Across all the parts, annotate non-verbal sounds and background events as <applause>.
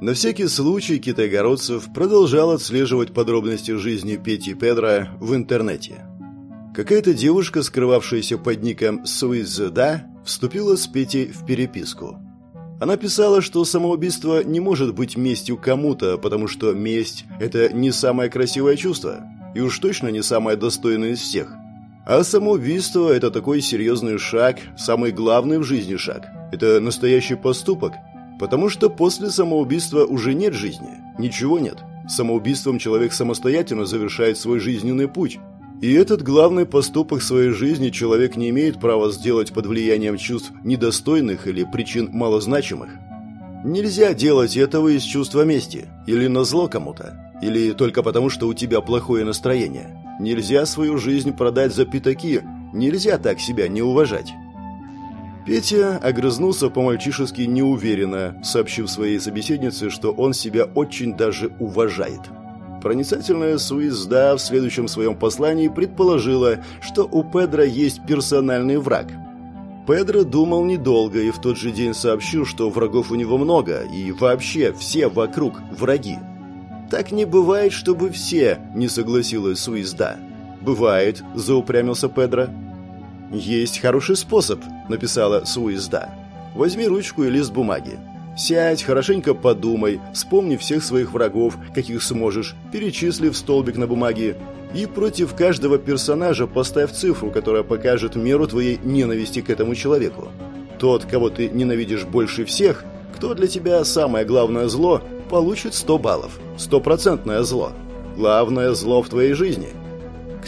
На всякий случай Китайгородцев продолжал отслеживать подробности жизни Пети Педро в интернете. Какая-то девушка, скрывавшаяся под ником Суизда, вступила с Петей в переписку. Она писала, что самоубийство не может быть местью кому-то, потому что месть – это не самое красивое чувство, и уж точно не самое достойное из всех. А самоубийство – это такой серьезный шаг, самый главный в жизни шаг. Это настоящий поступок – Потому что после самоубийства уже нет жизни, ничего нет. Самоубийством человек самостоятельно завершает свой жизненный путь. И этот главный поступок своей жизни человек не имеет права сделать под влиянием чувств недостойных или причин малозначимых. Нельзя делать этого из чувства мести, или на зло кому-то, или только потому, что у тебя плохое настроение. Нельзя свою жизнь продать за пятаки, нельзя так себя не уважать. Петя огрызнулся по-мальчишески неуверенно, сообщив своей собеседнице, что он себя очень даже уважает. Проницательная Суизда в следующем своем послании предположила, что у Педро есть персональный враг. Педро думал недолго и в тот же день сообщил, что врагов у него много, и вообще все вокруг враги. «Так не бывает, чтобы все», — не согласилась Суизда. «Бывает», — заупрямился Педро. «Есть хороший способ», — написала Суизда. «Возьми ручку и лист бумаги. Сядь, хорошенько подумай, вспомни всех своих врагов, каких сможешь, перечисли в столбик на бумаге, и против каждого персонажа поставь цифру, которая покажет меру твоей ненависти к этому человеку. Тот, кого ты ненавидишь больше всех, кто для тебя самое главное зло, получит 100 баллов. Стопроцентное зло. Главное зло в твоей жизни –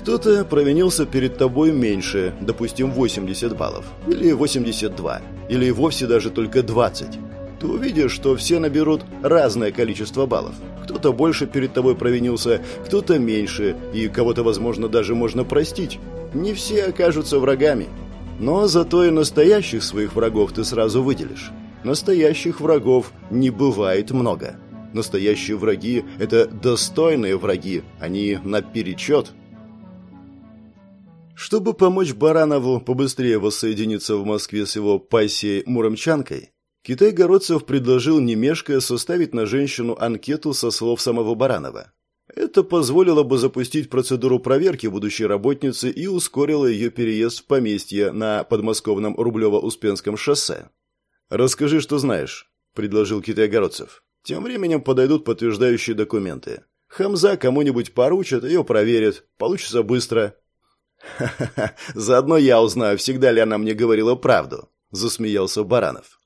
кто-то провинился перед тобой меньше, допустим, 80 баллов, или 82, или вовсе даже только 20. Ты увидишь, что все наберут разное количество баллов. Кто-то больше перед тобой провинился, кто-то меньше, и кого-то, возможно, даже можно простить. Не все окажутся врагами. Но зато и настоящих своих врагов ты сразу выделишь. Настоящих врагов не бывает много. Настоящие враги – это достойные враги, они наперечет – чтобы помочь Баранову побыстрее воссоединиться в Москве с его пассией Муромчанкой, Китай-Городцев предложил, не мешкая, составить на женщину анкету со слов самого Баранова. Это позволило бы запустить процедуру проверки будущей работницы и ускорило ее переезд в поместье на подмосковном Рублево-Успенском шоссе. «Расскажи, что знаешь», – предложил Китай-Городцев. «Тем временем подойдут подтверждающие документы. Хамза кому-нибудь поручат, ее проверят. Получится быстро. «Ха-ха-ха, <laughs> заодно я узнаю, всегда ли она мне говорила правду», – засмеялся Баранов.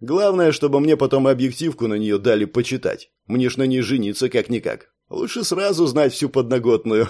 «Главное, чтобы мне потом объективку на нее дали почитать. Мне ж на ней жениться как-никак. Лучше сразу знать всю подноготную».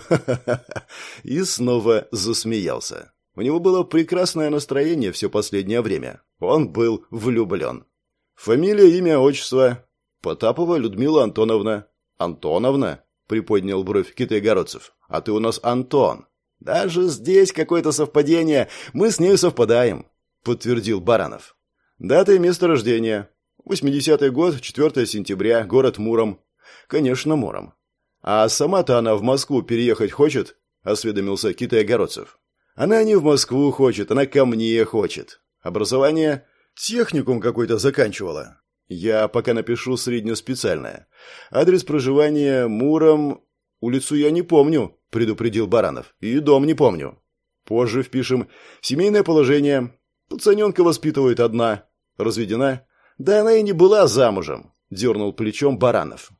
<laughs> И снова засмеялся. У него было прекрасное настроение все последнее время. Он был влюблен. Фамилия, имя, отчество. Потапова Людмила Антоновна. Антоновна? Приподнял бровь Китай-Городцев. А ты у нас Антон. «Даже здесь какое-то совпадение. Мы с ней совпадаем», — подтвердил Баранов. «Дата и место рождения. 80-й год, 4 сентября, город Муром». «Конечно, Муром». «А сама-то она в Москву переехать хочет?» — осведомился Китай-Огородцев. «Она не в Москву хочет, она ко мне хочет. Образование техникум какой-то заканчивала. Я пока напишу среднеспециальное. Адрес проживания Муром... Улицу я не помню, – предупредил Баранов. «И дом не помню. Позже впишем. Семейное положение. Пацаненка воспитывает одна. Разведена? Да она и не была замужем», – дернул плечом Баранов.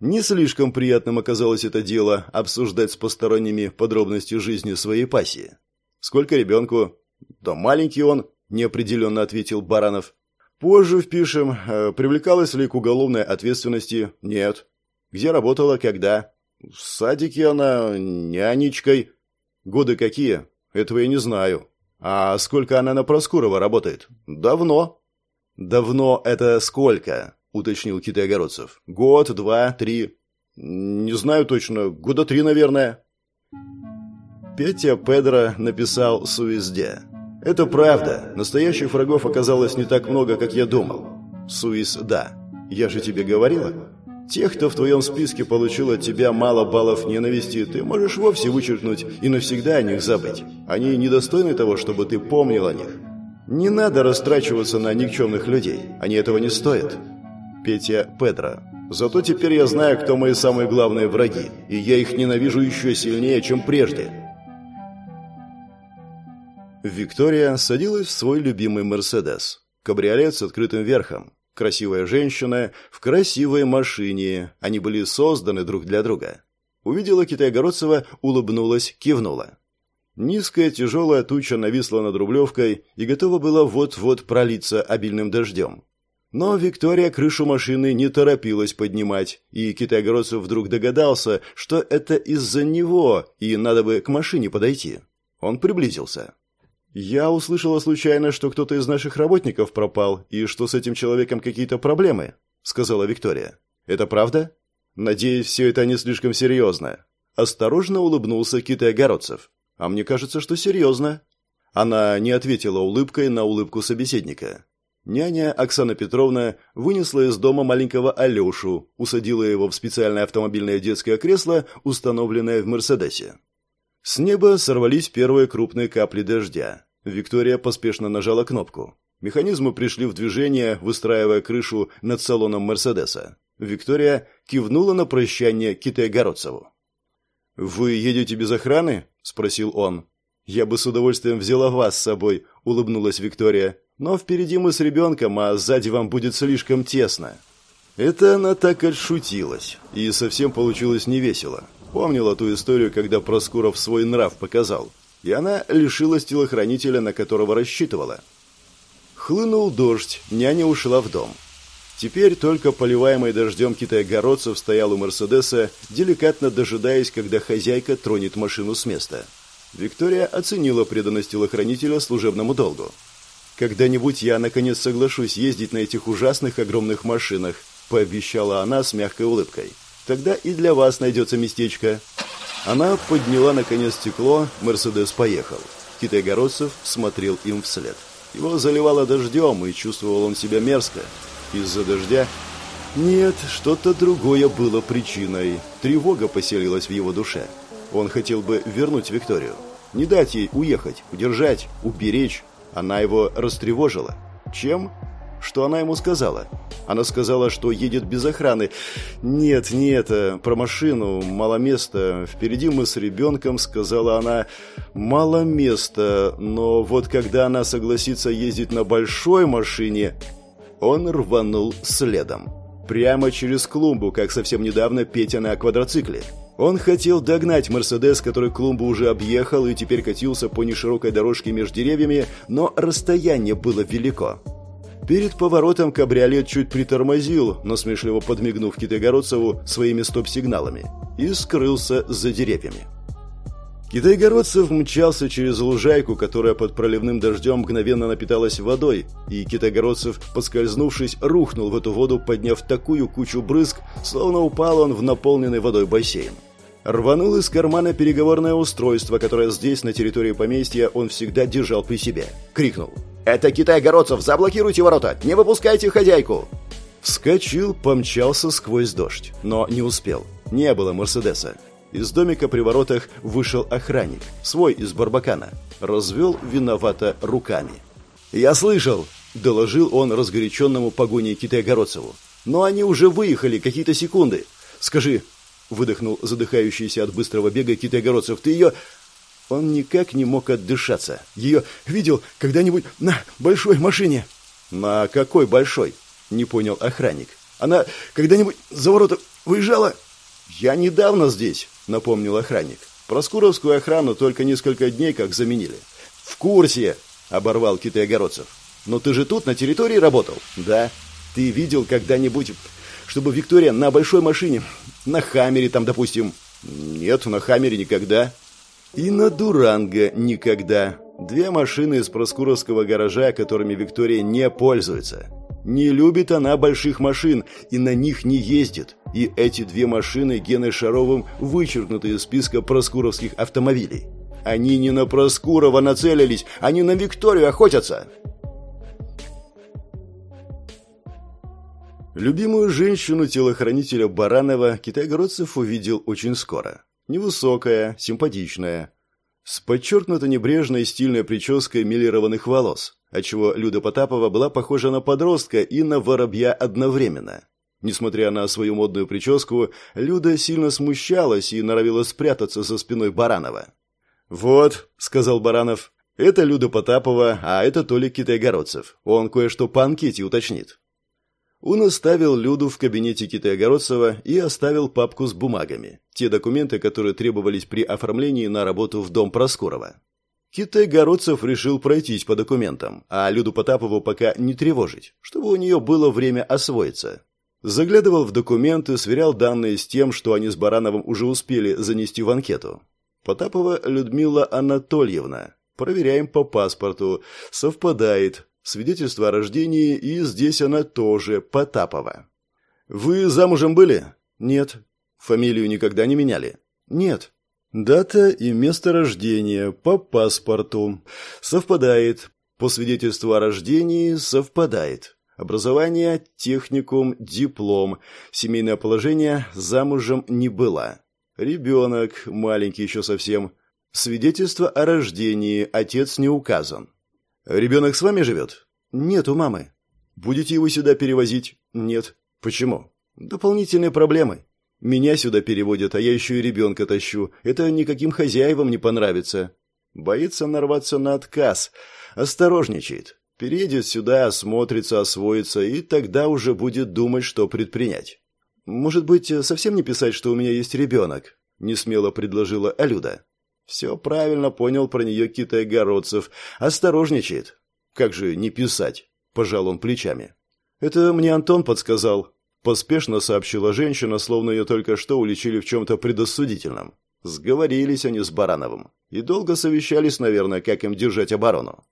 Не слишком приятным оказалось это дело обсуждать с посторонними подробности жизни своей пассии. «Сколько ребенку?» «Да маленький он», – неопределенно ответил Баранов. «Позже впишем. Э, привлекалась ли к уголовной ответственности?» «Нет». «Где работала? Когда?» В садике она нянечкой. Годы какие? Этого я не знаю. А сколько она на Проскурова работает? Давно. Давно это сколько? Уточнил Китай-Огородцев. Год, два, три. Не знаю точно. Года три, наверное. Петя Педро написал «Суизде». Это правда. Настоящих врагов оказалось не так много, как я думал. Суиз, да. Я же тебе говорила. Тех, кто в твоем списке получил от тебя мало баллов ненависти, ты можешь вовсе вычеркнуть и навсегда о них забыть. Они недостойны того, чтобы ты помнил о них. Не надо растрачиваться на никчемных людей. Они этого не стоят. Петя Педро. Зато теперь я знаю, кто мои самые главные враги, и я их ненавижу еще сильнее, чем прежде. Виктория садилась в свой любимый «Мерседес». Кабриолет с открытым верхом. Красивая женщина в красивой машине. Они были созданы друг для друга. Увидела Китайгородцева, улыбнулась, кивнула. Низкая тяжелая туча нависла над Рублевкой и готова была вот-вот пролиться обильным дождем. Но Виктория крышу машины не торопилась поднимать, и Китайгородцев вдруг догадался, что это из-за него, и надо бы к машине подойти. Он приблизился. «Я услышала случайно, что кто-то из наших работников пропал, и что с этим человеком какие-то проблемы», — сказала Виктория. «Это правда?» «Надеюсь, все это не слишком серьезно». Осторожно улыбнулся Китай-Огородцев. «А мне кажется, что серьезно». Она не ответила улыбкой на улыбку собеседника. Няня Оксана Петровна вынесла из дома маленького Алешу, усадила его в специальное автомобильное детское кресло, установленное в «Мерседесе». С неба сорвались первые крупные капли дождя. Виктория поспешно нажала кнопку. Механизмы пришли в движение, выстраивая крышу над салоном «Мерседеса». Виктория кивнула на прощание Китайгородцеву. «Вы едете без охраны?» – спросил он. «Я бы с удовольствием взяла вас с собой», – улыбнулась Виктория. «Но впереди мы с ребенком, а сзади вам будет слишком тесно». Это она так отшутилась, и совсем получилось невесело. Помнила ту историю, когда Проскуров свой нрав показал, и она лишилась телохранителя, на которого рассчитывала. Хлынул дождь, няня ушла в дом. Теперь только поливаемый дождем китай-городцев стоял у Мерседеса, деликатно дожидаясь, когда хозяйка тронет машину с места. Виктория оценила преданность телохранителя служебному долгу. «Когда-нибудь я, наконец, соглашусь ездить на этих ужасных огромных машинах», пообещала она с мягкой улыбкой. Тогда и для вас найдется местечко». Она подняла, наконец, стекло, Мерседес поехал. Китайгородцев смотрел им вслед. Его заливало дождем, и чувствовал он себя мерзко. Из-за дождя? Нет, что-то другое было причиной. Тревога поселилась в его душе. Он хотел бы вернуть Викторию. Не дать ей уехать, удержать, уберечь. Она его растревожила. Чем? Что она ему сказала? Она сказала, что едет без охраны. Нет, не это, про машину, мало места. Впереди мы с ребенком, сказала она, мало места. Но вот когда она согласится ездить на большой машине, он рванул следом. Прямо через клумбу, как совсем недавно Петя на квадроцикле. Он хотел догнать «Мерседес», который клумбу уже объехал и теперь катился по неширокой дорожке между деревьями, но расстояние было велико. Перед поворотом кабриолет чуть притормозил, насмешливо подмигнув Китайгородцеву своими стоп-сигналами, и скрылся за деревьями. Китайгородцев мчался через лужайку, которая под проливным дождем мгновенно напиталась водой, и Китайгородцев, поскользнувшись, рухнул в эту воду, подняв такую кучу брызг, словно упал он в наполненный водой бассейн. Рванул из кармана переговорное устройство, которое здесь, на территории поместья, он всегда держал при себе. Крикнул «Это Китай-Городцев! Заблокируйте ворота! Не выпускайте хозяйку!» Вскочил, помчался сквозь дождь, но не успел. Не было Мерседеса. Из домика при воротах вышел охранник, свой из Барбакана. Развел виновато руками. «Я слышал!» – доложил он разгоряченному погоней Китай-Городцеву. «Но они уже выехали какие-то секунды. Скажи, выдохнул задыхающийся от быстрого бега Китай-Городцев. «Ты ее...» Он никак не мог отдышаться. Ее видел когда-нибудь на большой машине. На какой большой? Не понял охранник. Она когда-нибудь за ворота выезжала? Я недавно здесь, напомнил охранник. Проскуровскую охрану только несколько дней как заменили. В курсе, оборвал Китай-Огородцев. Но ты же тут, на территории работал? Да. Ты видел когда-нибудь, чтобы Виктория на большой машине, на Хаммере там, допустим? Нет, на Хаммере никогда. И на Дуранго никогда. Две машины из Проскуровского гаража, которыми Виктория не пользуется. Не любит она больших машин и на них не ездит. И эти две машины Геной Шаровым вычеркнуты из списка проскуровских автомобилей. Они не на Проскурова нацелились, они на Викторию охотятся. Любимую женщину телохранителя Баранова Китай-Городцев увидел очень скоро. Невысокая, симпатичная. С подчеркнуто небрежной стильной прической милированных волос. отчего Люда Потапова была похожа на подростка и на воробья одновременно. Несмотря на свою модную прическу, Люда сильно смущалась и норовила спрятаться за спиной Баранова. «Вот», — сказал Баранов, — «это Люда Потапова, а это Толик Китайгородцев. Он кое-что по анкете уточнит». Он оставил Люду в кабинете Китая-Городцева и оставил папку с бумагами, те документы, которые требовались при оформлении на работу в дом Проскурова. Китай-Городцев решил пройтись по документам, а Люду Потапову пока не тревожить, чтобы у нее было время освоиться. Заглядывал в документы, сверял данные с тем, что они с Барановым уже успели занести в анкету. Потапова Людмила Анатольевна. Проверяем по паспорту. Совпадает. Свидетельство о рождении, и здесь она тоже Потапова. Вы замужем были? Нет. Фамилию никогда не меняли? Нет. Дата и место рождения по паспорту. Совпадает. По свидетельству о рождении совпадает. Образование, техникум, диплом. Семейное положение замужем не была. Ребенок, маленький еще совсем. Свидетельство о рождении, отец не указан. Ребенок с вами живет? Нет, у мамы. Будете его сюда перевозить? Нет. Почему? Дополнительные проблемы. Меня сюда переводят, а я еще и ребенка тащу. Это никаким хозяевам не понравится. Боится нарваться на отказ. Осторожничает. Переедет сюда, осмотрится, освоится, и тогда уже будет думать, что предпринять. Может быть, совсем не писать, что у меня есть ребенок? Несмело предложила Алюда. Все правильно понял про нее Китай Городцев. Осторожничает. Как же не писать? Пожал он плечами. Это мне Антон подсказал. Поспешно сообщила женщина, словно ее только что уличили в чем-то предосудительном. Сговорились они с Барановым. И долго совещались, наверное, как им держать оборону.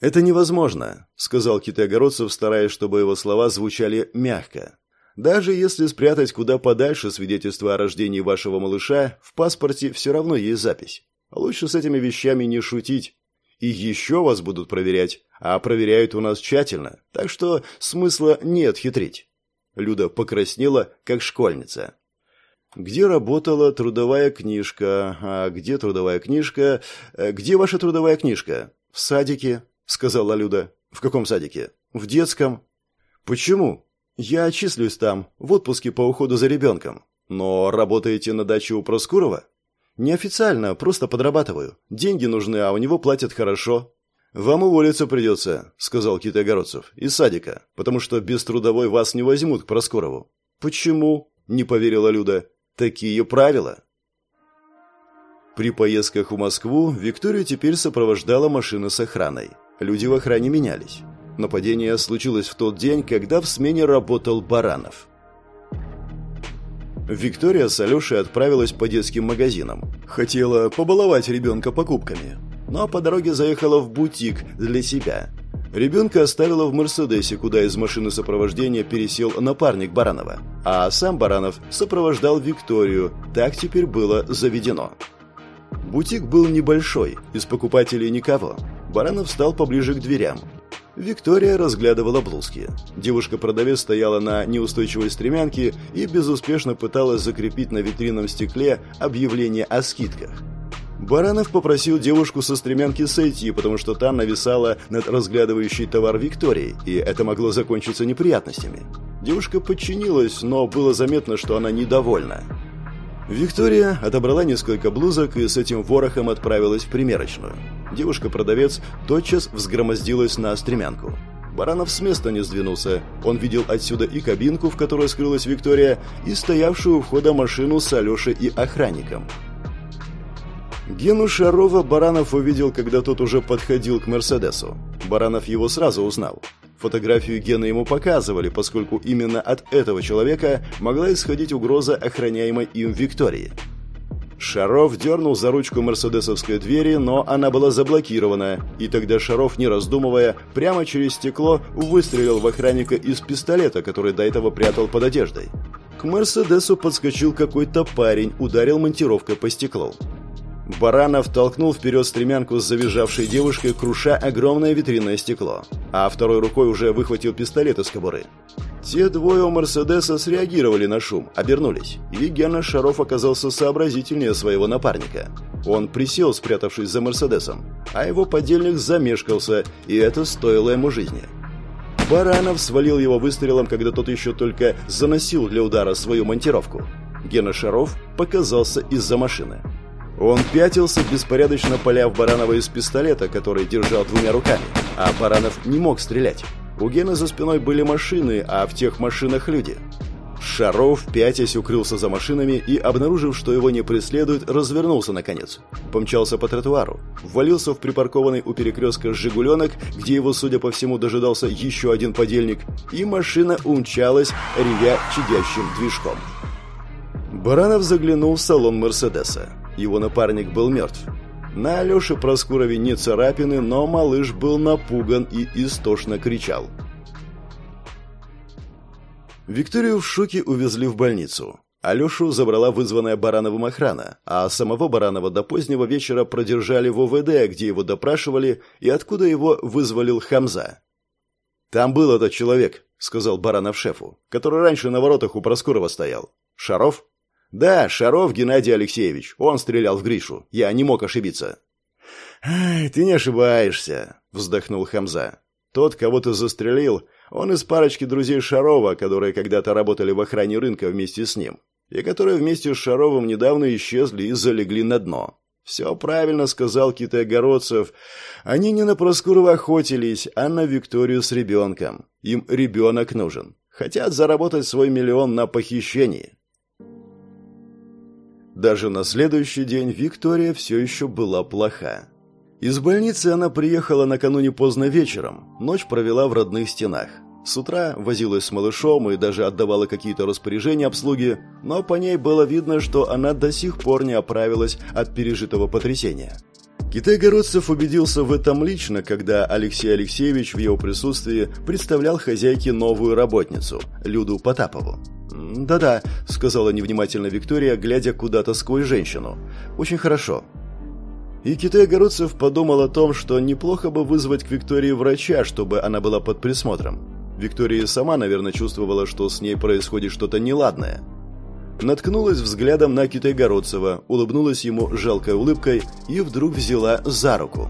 «Это невозможно», — сказал Китай-Огородцев, стараясь, чтобы его слова звучали мягко. «Даже если спрятать куда подальше свидетельство о рождении вашего малыша, в паспорте все равно есть запись. Лучше с этими вещами не шутить. И еще вас будут проверять, а проверяют у нас тщательно, так что смысла нет хитрить. Люда покраснела, как школьница. «Где работала трудовая книжка? А где трудовая книжка? Э, где ваша трудовая книжка? В садике?» — сказала Люда. «В каком садике?» «В детском». «Почему?» «Я отчислюсь там, в отпуске по уходу за ребенком». «Но работаете на даче у Проскурова?» «Неофициально, просто подрабатываю. Деньги нужны, а у него платят хорошо». «Вам уволиться придется», — сказал Кит Огородцев, — «из садика, потому что без трудовой вас не возьмут к Проскорову». «Почему?» — не поверила Люда. «Такие правила». При поездках в Москву Викторию теперь сопровождала машина с охраной. Люди в охране менялись. Нападение случилось в тот день, когда в смене работал Баранов. Виктория с Алешей отправилась по детским магазинам. Хотела побаловать ребенка покупками. Но по дороге заехала в бутик для себя. Ребенка оставила в «Мерседесе», куда из машины сопровождения пересел напарник Баранова. А сам Баранов сопровождал Викторию. Так теперь было заведено. Бутик был небольшой, из покупателей никого. Баранов встал поближе к дверям. Виктория разглядывала блузки. Девушка-продавец стояла на неустойчивой стремянке и безуспешно пыталась закрепить на витринном стекле объявление о скидках. Баранов попросил девушку со стремянки сойти, потому что та нависала над разглядывающей товар Викторией, и это могло закончиться неприятностями. Девушка подчинилась, но было заметно, что она недовольна. Виктория отобрала несколько блузок и с этим ворохом отправилась в примерочную. Девушка-продавец тотчас взгромоздилась на стремянку. Баранов с места не сдвинулся. Он видел отсюда и кабинку, в которой скрылась Виктория, и стоявшую у входа машину с Алешей и охранником. Гену Шарова Баранов увидел, когда тот уже подходил к «Мерседесу». Баранов его сразу узнал. Фотографию Гена ему показывали, поскольку именно от этого человека могла исходить угроза охраняемой им Виктории. Шаров дернул за ручку мерседесовской двери, но она была заблокирована, и тогда Шаров, не раздумывая, прямо через стекло выстрелил в охранника из пистолета, который до этого прятал под одеждой. К Мерседесу подскочил какой-то парень, ударил монтировкой по стеклу. Баранов толкнул вперед стремянку с завизжавшей девушкой, круша огромное витринное стекло, а второй рукой уже выхватил пистолет из кобуры. Те двое у Мерседеса среагировали на шум, обернулись, и Гена Шаров оказался сообразительнее своего напарника. Он присел, спрятавшись за Мерседесом, а его подельник замешкался, и это стоило ему жизни. Баранов свалил его выстрелом, когда тот еще только заносил для удара свою монтировку. Гена Шаров показался из-за машины. Он пятился, беспорядочно поля в Баранова из пистолета, который держал двумя руками, а Баранов не мог стрелять. У Гены за спиной были машины, а в тех машинах люди. Шаров, пятясь, укрылся за машинами и, обнаружив, что его не преследуют, развернулся наконец. Помчался по тротуару, ввалился в припаркованный у перекрестка «Жигуленок», где его, судя по всему, дожидался еще один подельник, и машина умчалась, ревя чадящим движком. Баранов заглянул в салон «Мерседеса». Его напарник был мертв. На Алёше Проскурове не царапины, но малыш был напуган и истошно кричал. Викторию в шоке увезли в больницу. Алешу забрала вызванная Барановым охрана, а самого Баранова до позднего вечера продержали в ОВД, где его допрашивали и откуда его вызволил Хамза. «Там был этот человек», — сказал Баранов шефу, который раньше на воротах у Проскурова стоял. «Шаров?» «Да, Шаров Геннадий Алексеевич. Он стрелял в Гришу. Я не мог ошибиться». «Ай, ты не ошибаешься», — вздохнул Хамза. «Тот, кого ты застрелил, он из парочки друзей Шарова, которые когда-то работали в охране рынка вместе с ним, и которые вместе с Шаровым недавно исчезли и залегли на дно». «Все правильно сказал Китай-Городцев. Они не на Проскурова охотились, а на Викторию с ребенком. Им ребенок нужен. Хотят заработать свой миллион на похищении. Даже на следующий день Виктория все еще была плоха. Из больницы она приехала накануне поздно вечером, ночь провела в родных стенах. С утра возилась с малышом и даже отдавала какие-то распоряжения обслуги, но по ней было видно, что она до сих пор не оправилась от пережитого потрясения. Китай-городцев убедился в этом лично, когда Алексей Алексеевич в его присутствии представлял хозяйке новую работницу, Люду Потапову. «Да-да», — сказала невнимательно Виктория, глядя куда-то сквозь женщину. «Очень хорошо». И Китай-городцев подумал о том, что неплохо бы вызвать к Виктории врача, чтобы она была под присмотром. Виктория сама, наверное, чувствовала, что с ней происходит что-то неладное наткнулась взглядом на Китайгородцева, улыбнулась ему жалкой улыбкой и вдруг взяла за руку.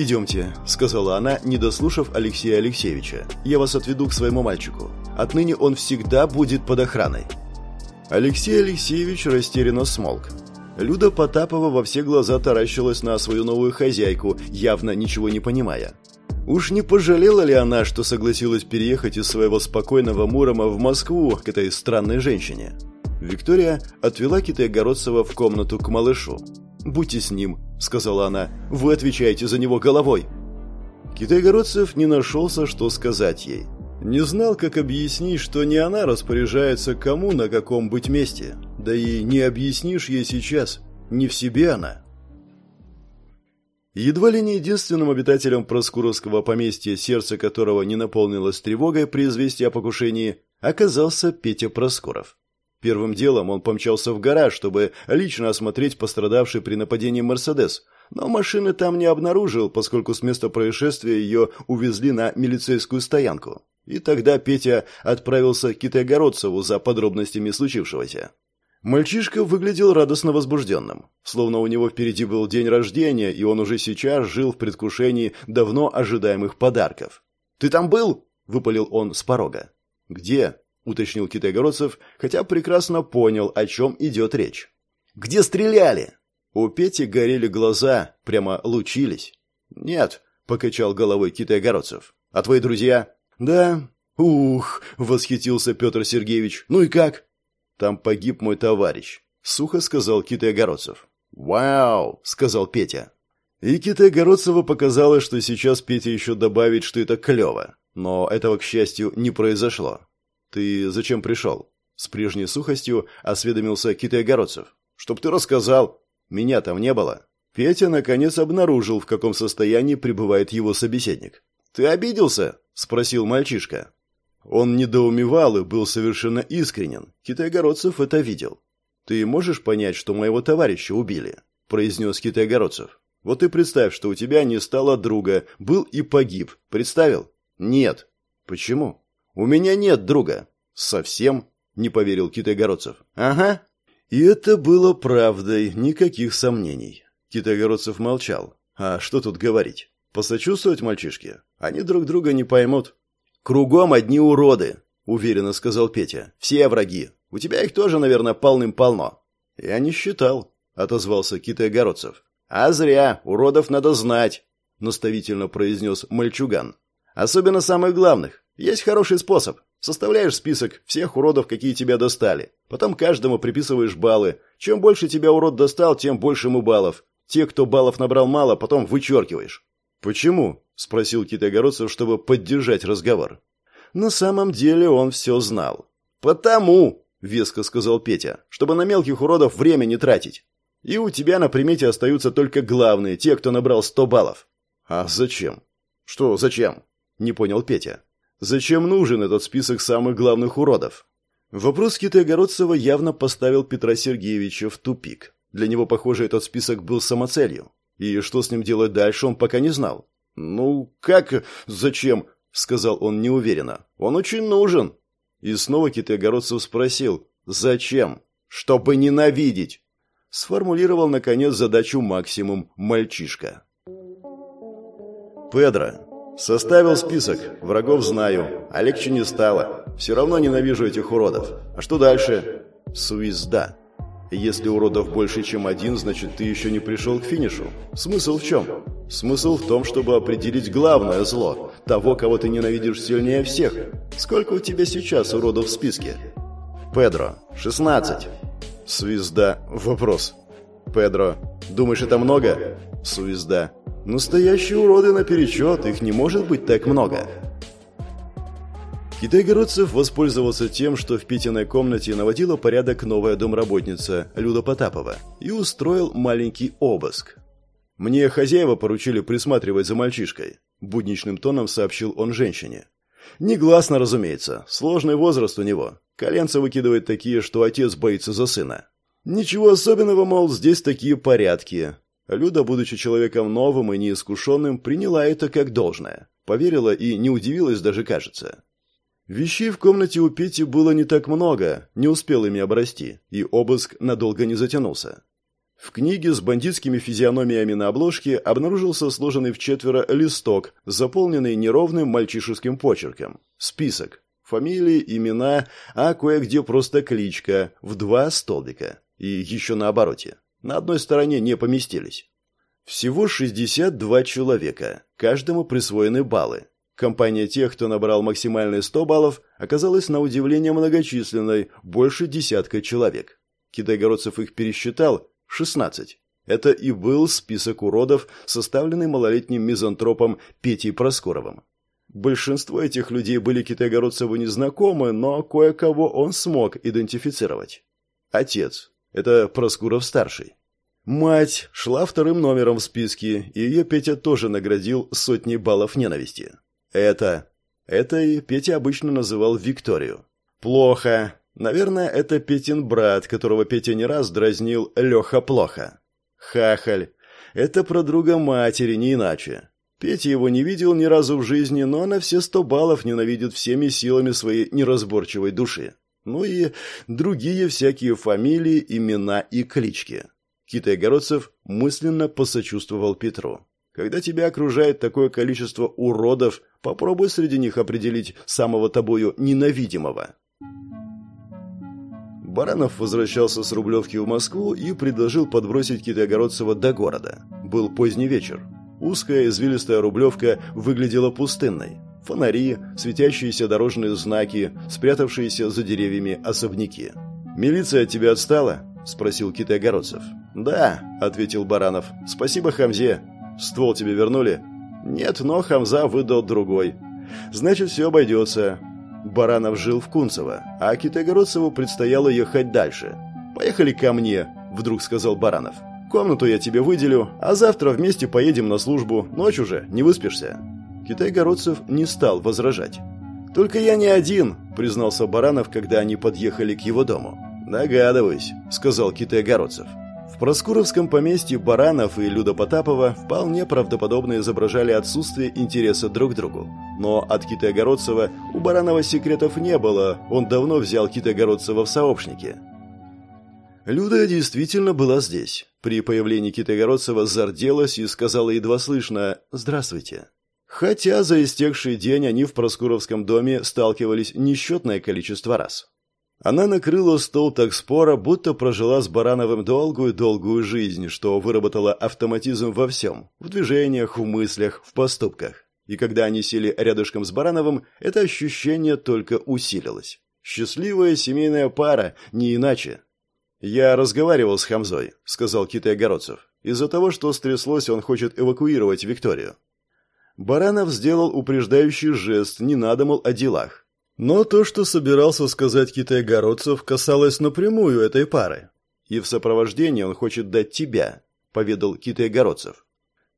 «Идемте», — сказала она, не дослушав Алексея Алексеевича. «Я вас отведу к своему мальчику. Отныне он всегда будет под охраной». Алексей Алексеевич растерянно смолк. Люда Потапова во все глаза таращилась на свою новую хозяйку, явно ничего не понимая. Уж не пожалела ли она, что согласилась переехать из своего спокойного Мурома в Москву к этой странной женщине? Виктория отвела Китая-Городцева в комнату к малышу. «Будьте с ним», — сказала она. «Вы отвечаете за него головой». Китай-Городцев не нашелся, что сказать ей. Не знал, как объяснить, что не она распоряжается кому на каком быть месте. Да и не объяснишь ей сейчас. Не в себе она. Едва ли не единственным обитателем Проскуровского поместья, сердце которого не наполнилось тревогой при известии о покушении, оказался Петя Проскуров. Первым делом он помчался в гараж, чтобы лично осмотреть пострадавший при нападении «Мерседес», но машины там не обнаружил, поскольку с места происшествия ее увезли на милицейскую стоянку. И тогда Петя отправился к Китайгородцеву за подробностями случившегося. Мальчишка выглядел радостно возбужденным, словно у него впереди был день рождения, и он уже сейчас жил в предвкушении давно ожидаемых подарков. «Ты там был?» – выпалил он с порога. «Где?» Уточнил Китайгородцев, хотя прекрасно понял, о чем идет речь. «Где стреляли?» У Пети горели глаза, прямо лучились. «Нет», — покачал головой Китайгородцев. «А твои друзья?» «Да». «Ух!» — восхитился Петр Сергеевич. «Ну и как?» «Там погиб мой товарищ», — сухо сказал Китайгородцев. «Вау!» — сказал Петя. И Китайгородцеву показалось, что сейчас Петя еще добавит, что это клево. Но этого, к счастью, не произошло. «Ты зачем пришел?» С прежней сухостью осведомился Китай-Огородцев. «Чтоб ты рассказал. Меня там не было». Петя, наконец, обнаружил, в каком состоянии пребывает его собеседник. «Ты обиделся?» – спросил мальчишка. Он недоумевал и был совершенно искренен. Китай-Огородцев это видел. «Ты можешь понять, что моего товарища убили?» – произнес Китай-Огородцев. «Вот и представь, что у тебя не стало друга, был и погиб. Представил?» «Нет». «Почему?» «У меня нет друга». «Совсем?» – не поверил Китай-Городцев. «Ага». И это было правдой, никаких сомнений. Китайгородцев молчал. А что тут говорить? Посочувствовать мальчишке? Они друг друга не поймут. «Кругом одни уроды», — уверенно сказал Петя. «Все враги. У тебя их тоже, наверное, полным-полно». «Я не считал», — отозвался Китайгородцев. «А зря. Уродов надо знать», — наставительно произнес мальчуган. «Особенно самых главных. Есть хороший способ. Составляешь список всех уродов, какие тебя достали. Потом каждому приписываешь баллы. Чем больше тебя урод достал, тем больше ему баллов. Те, кто баллов набрал мало, потом вычеркиваешь. «Почему?» – спросил Китайгородцев, чтобы поддержать разговор. На самом деле он все знал. «Потому!» – веско сказал Петя, – «чтобы на мелких уродов время не тратить. И у тебя на примете остаются только главные, те, кто набрал сто баллов». «А зачем?» «Что зачем?» – не понял Петя. «Зачем нужен этот список самых главных уродов?» Вопрос Китайгородцева явно поставил Петра Сергеевича в тупик. Для него, похоже, этот список был самоцелью. И что с ним делать дальше, он пока не знал. «Ну, как? Зачем?» — сказал он неуверенно. «Он очень нужен». И снова Китайгородцев спросил. «Зачем?» «Чтобы ненавидеть!» Сформулировал, наконец, задачу максимум мальчишка. «Педро, составил список. Врагов знаю. А легче не стало. Все равно ненавижу этих уродов. А что дальше?» «Суизда». Если уродов больше, чем один, значит, ты еще не пришел к финишу. Смысл в чем? Смысл в том, чтобы определить главное зло, того, кого ты ненавидишь сильнее всех. Сколько у тебя сейчас уродов в списке? Педро, 16. Звезда. Вопрос. Педро, думаешь, это много? Звезда. Настоящие уроды наперечет, их не может быть так много. Китайгородцев воспользовался тем, что в Петиной комнате наводила порядок новая домработница Люда Потапова и устроил маленький обыск. «Мне хозяева поручили присматривать за мальчишкой», – будничным тоном сообщил он женщине. «Негласно, разумеется. Сложный возраст у него. Коленца выкидывает такие, что отец боится за сына. Ничего особенного, мол, здесь такие порядки». Люда, будучи человеком новым и неискушенным, приняла это как должное. Поверила и не удивилась даже, кажется. Вещей в комнате у Пети было не так много, не успел ими обрасти, и обыск надолго не затянулся. В книге с бандитскими физиономиями на обложке обнаружился сложенный в четверо листок, заполненный неровным мальчишеским почерком. Список. Фамилии, имена, а кое-где просто кличка, в два столбика. И еще на обороте. На одной стороне не поместились. Всего 62 человека, каждому присвоены баллы. Компания тех, кто набрал максимальные 100 баллов, оказалась на удивление многочисленной, больше десятка человек. Китайгородцев их пересчитал – 16. Это и был список уродов, составленный малолетним мизантропом Петей Проскоровым. Большинство этих людей были Китайгородцеву незнакомы, но кое-кого он смог идентифицировать. Отец. Это Проскуров-старший. Мать шла вторым номером в списке, и ее Петя тоже наградил сотней баллов ненависти. Это... Это и Петя обычно называл Викторию. Плохо. Наверное, это Петин брат, которого Петя не раз дразнил Леха Плохо. Хахаль. Это про друга матери, не иначе. Петя его не видел ни разу в жизни, но на все сто баллов ненавидит всеми силами своей неразборчивой души. Ну и другие всякие фамилии, имена и клички. Китай-Городцев мысленно посочувствовал Петру. Когда тебя окружает такое количество уродов, попробуй среди них определить самого тобою ненавидимого. Баранов возвращался с Рублевки в Москву и предложил подбросить Китайгородцева до города. Был поздний вечер. Узкая извилистая Рублевка выглядела пустынной. Фонари, светящиеся дорожные знаки, спрятавшиеся за деревьями особняки. «Милиция от тебя отстала?» – спросил Китайгородцев. «Да», – ответил Баранов. «Спасибо Хамзе. Ствол тебе вернули? Нет, но Хамза выдал другой. Значит, все обойдется. Баранов жил в Кунцево, а Китайгородцеву предстояло ехать дальше. «Поехали ко мне», — вдруг сказал Баранов. «Комнату я тебе выделю, а завтра вместе поедем на службу. Ночь уже, не выспишься». Китайгородцев не стал возражать. «Только я не один», — признался Баранов, когда они подъехали к его дому. «Догадываюсь», — сказал Китайгородцев. В Проскуровском поместье Баранов и Люда Потапова вполне правдоподобно изображали отсутствие интереса друг к другу. Но от Кита-Огородцева у Баранова секретов не было, он давно взял Кита-Огородцева в сообщники. Люда действительно была здесь. При появлении Китайгородцева зарделась и сказала едва слышно «Здравствуйте». Хотя за истекший день они в Проскуровском доме сталкивались несчетное количество раз. Она накрыла стол так споро, будто прожила с Барановым долгую-долгую жизнь, что выработала автоматизм во всем – в движениях, в мыслях, в поступках. И когда они сели рядышком с Барановым, это ощущение только усилилось. Счастливая семейная пара, не иначе. «Я разговаривал с Хамзой», — сказал Китай Огородцев. «Из-за того, что стряслось, он хочет эвакуировать Викторию». Баранов сделал упреждающий жест, не надо, мол, о делах. Но то, что собирался сказать Китай Огородцев, касалось напрямую этой пары. «И в сопровождении он хочет дать тебя», — поведал Китай Огородцев.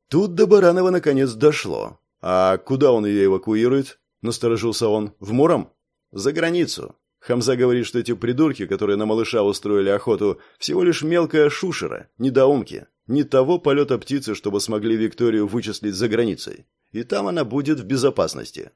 Тут до Баранова наконец дошло. «А куда он ее эвакуирует?» — насторожился он. «В Муром?» «За границу. Хамза говорит, что эти придурки, которые на малыша устроили охоту, всего лишь мелкая шушера, недоумки. Не того полета птицы, чтобы смогли Викторию вычислить за границей. И там она будет в безопасности.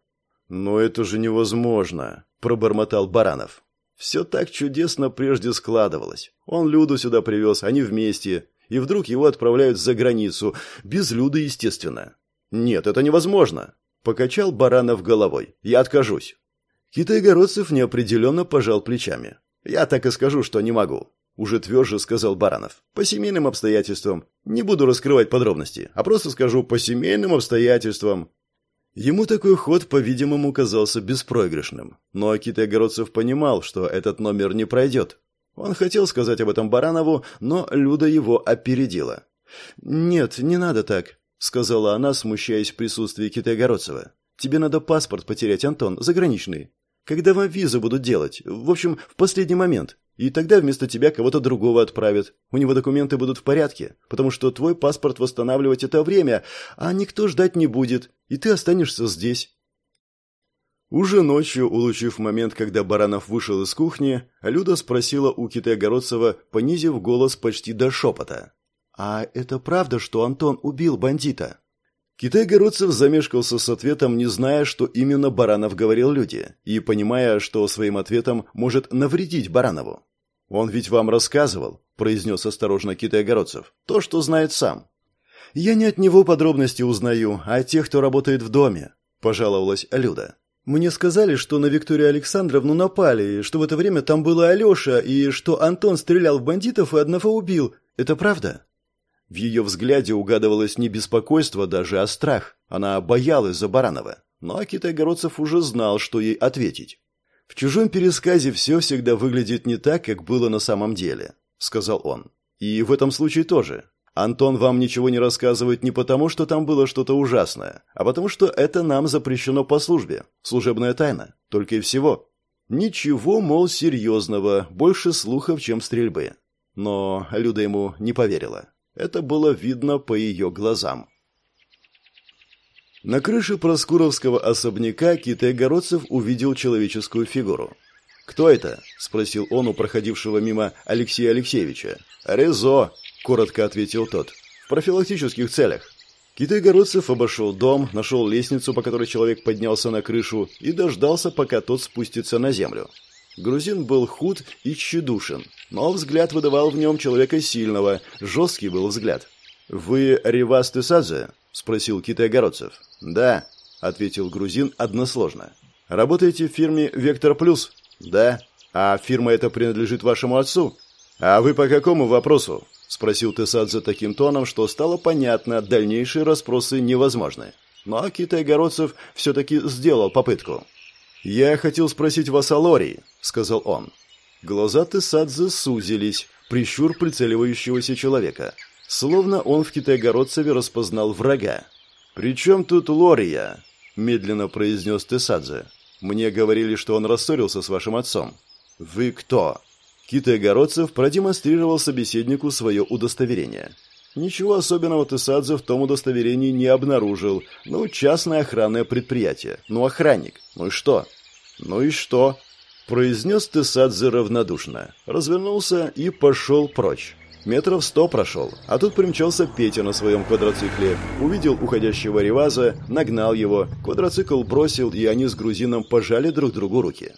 «Но это же невозможно», – пробормотал Баранов. Все так чудесно прежде складывалось. Он Люду сюда привез, они вместе. И вдруг его отправляют за границу. Без Люды, естественно. «Нет, это невозможно», – покачал Баранов головой. «Я откажусь». Китайгородцев неопределенно пожал плечами. «Я так и скажу, что не могу», — уже тверже сказал Баранов. «По семейным обстоятельствам. Не буду раскрывать подробности, а просто скажу по семейным обстоятельствам». Ему такой ход, по-видимому, казался беспроигрышным. Но Китайгородцев понимал, что этот номер не пройдет. Он хотел сказать об этом Баранову, но Люда его опередила. «Нет, не надо так», — сказала она, смущаясь в присутствии Китайгородцева. «Тебе надо паспорт потерять, Антон, заграничный. Когда вам визу будут делать? В общем, в последний момент. И тогда вместо тебя кого-то другого отправят. У него документы будут в порядке, потому что твой паспорт восстанавливать это время, а никто ждать не будет, и ты останешься здесь. Уже ночью, улучив момент, когда Баранов вышел из кухни, Люда спросила у Китая Городцева, понизив голос почти до шепота. «А это правда, что Антон убил бандита?» Китай-городцев замешкался с ответом, не зная, что именно Баранов говорил люди, и понимая, что своим ответом может навредить Баранову. «Он ведь вам рассказывал», — произнес осторожно Китай-городцев, — «то, что знает сам». «Я не от него подробности узнаю, а от тех, кто работает в доме», — пожаловалась Люда. «Мне сказали, что на Викторию Александровну напали, что в это время там была Алеша, и что Антон стрелял в бандитов и одного убил. Это правда?» В ее взгляде угадывалось не беспокойство даже, а страх. Она боялась за Баранова. Но Китай-Городцев уже знал, что ей ответить. «В чужом пересказе все всегда выглядит не так, как было на самом деле», — сказал он. «И в этом случае тоже. Антон вам ничего не рассказывает не потому, что там было что-то ужасное, а потому что это нам запрещено по службе. Служебная тайна. Только и всего. Ничего, мол, серьезного, больше слухов, чем стрельбы». Но Люда ему не поверила. Это было видно по ее глазам. На крыше Проскуровского особняка Китай-Городцев увидел человеческую фигуру. «Кто это?» – спросил он у проходившего мимо Алексея Алексеевича. «Резо», – коротко ответил тот. «В профилактических целях». Китай-Городцев обошел дом, нашел лестницу, по которой человек поднялся на крышу, и дождался, пока тот спустится на землю. Грузин был худ и тщедушен, но взгляд выдавал в нем человека сильного, жесткий был взгляд. «Вы Ривас Тесадзе?» – спросил Китай-Огородцев. «Да», – ответил грузин односложно. «Работаете в фирме «Вектор Плюс»?» «Да». «А фирма эта принадлежит вашему отцу?» «А вы по какому вопросу?» – спросил Тесадзе таким тоном, что стало понятно, дальнейшие расспросы невозможны. Но Китай-Огородцев все-таки сделал попытку. «Я хотел спросить вас о Лории», — сказал он. Глаза Тесадзе сузились, прищур прицеливающегося человека. Словно он в Китайгородцеве распознал врага. «При чем тут Лория?» — медленно произнес Тесадзе. «Мне говорили, что он рассорился с вашим отцом». «Вы кто?» Китайгородцев продемонстрировал собеседнику свое удостоверение. Ничего особенного Тесадзе в том удостоверении не обнаружил. Ну, частное охранное предприятие. Ну, охранник. Ну и что? «Ну и что?» – произнес Тесадзе равнодушно. Развернулся и пошел прочь. Метров сто прошел, а тут примчался Петя на своем квадроцикле, увидел уходящего Реваза, нагнал его, квадроцикл бросил, и они с грузином пожали друг другу руки.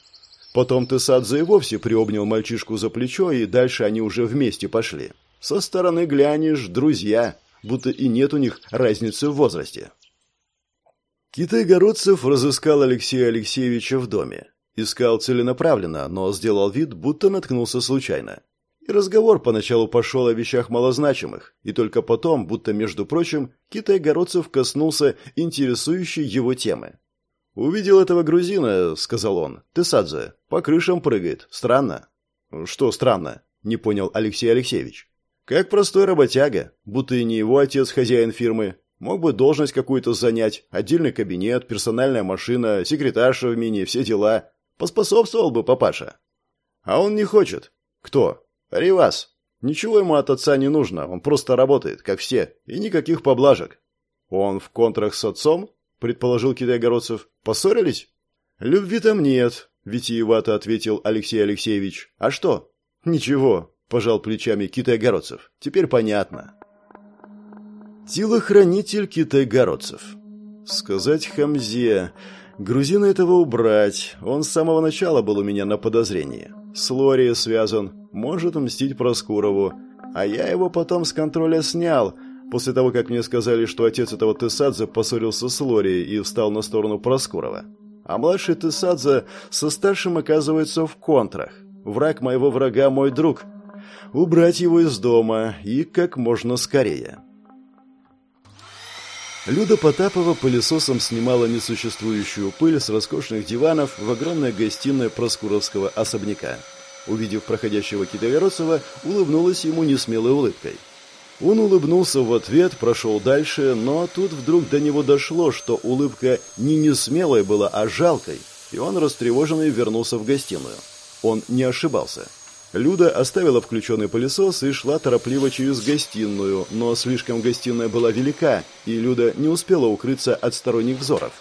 Потом Тесадзе и вовсе приобнял мальчишку за плечо, и дальше они уже вместе пошли. Со стороны глянешь, друзья, будто и нет у них разницы в возрасте. Китай-городцев разыскал Алексея Алексеевича в доме. Искал целенаправленно, но сделал вид, будто наткнулся случайно. И разговор поначалу пошел о вещах малозначимых, и только потом, будто между прочим, Китай-городцев коснулся интересующей его темы. «Увидел этого грузина», — сказал он. «Тесадзе. По крышам прыгает. Странно». «Что странно?» — не понял Алексей Алексеевич. «Как простой работяга, будто и не его отец хозяин фирмы. Мог бы должность какую-то занять, отдельный кабинет, персональная машина, секретарша в мини, все дела. Поспособствовал бы папаша». «А он не хочет». «Кто?» «Ривас. Ничего ему от отца не нужно, он просто работает, как все, и никаких поблажек». «Он в контрах с отцом?» — предположил Китай-Городцев. «Поссорились?» «Любви там нет», — витиевато ответил Алексей Алексеевич. «А что?» «Ничего», — пожал плечами Китай-Городцев. «Теперь понятно». Телохранитель Китай-Городцев. Сказать Хамзе... Грузина этого убрать. Он с самого начала был у меня на подозрении. С Лори связан. Может мстить Проскурову. А я его потом с контроля снял, после того, как мне сказали, что отец этого Тесадзе поссорился с Лори и встал на сторону Проскурова. А младший Тесадзе со старшим оказывается в контрах. Враг моего врага мой друг. Убрать его из дома и как можно скорее. Люда Потапова пылесосом снимала несуществующую пыль с роскошных диванов в огромной гостиной Проскуровского особняка. Увидев проходящего Китаяросова, улыбнулась ему несмелой улыбкой. Он улыбнулся в ответ, прошел дальше, но тут вдруг до него дошло, что улыбка не несмелой была, а жалкой, и он растревоженный вернулся в гостиную. Он не ошибался. Люда оставила включенный пылесос и шла торопливо через гостиную, но слишком гостиная была велика, и Люда не успела укрыться от сторонних взоров.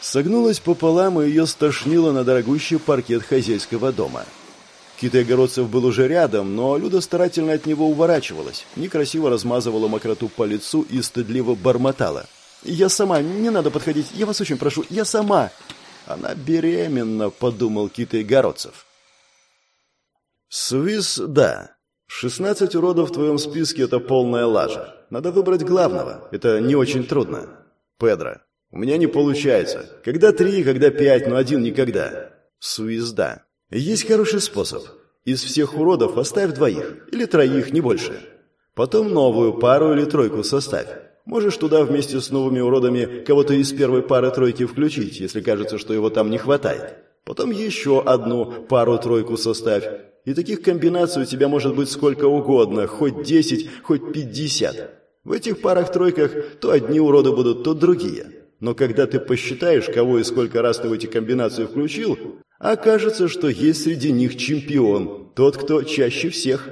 Согнулась пополам, и ее стошнило на дорогущий паркет хозяйского дома. Китай-городцев был уже рядом, но Люда старательно от него уворачивалась, некрасиво размазывала мокроту по лицу и стыдливо бормотала. «Я сама, не надо подходить, я вас очень прошу, я сама!» «Она беременна», — подумал Китай-городцев. Свис, да. Шестнадцать уродов в твоем списке – это полная лажа. Надо выбрать главного. Это не очень трудно. Педро. У меня не получается. Когда три, когда пять, но один никогда. Свис, да. Есть хороший способ. Из всех уродов оставь двоих. Или троих, не больше. Потом новую пару или тройку составь. Можешь туда вместе с новыми уродами кого-то из первой пары тройки включить, если кажется, что его там не хватает. Потом еще одну пару-тройку составь. И таких комбинаций у тебя может быть сколько угодно, хоть 10, хоть 50. В этих парах-тройках то одни уроды будут, то другие. Но когда ты посчитаешь, кого и сколько раз ты в эти комбинации включил, окажется, что есть среди них чемпион, тот, кто чаще всех.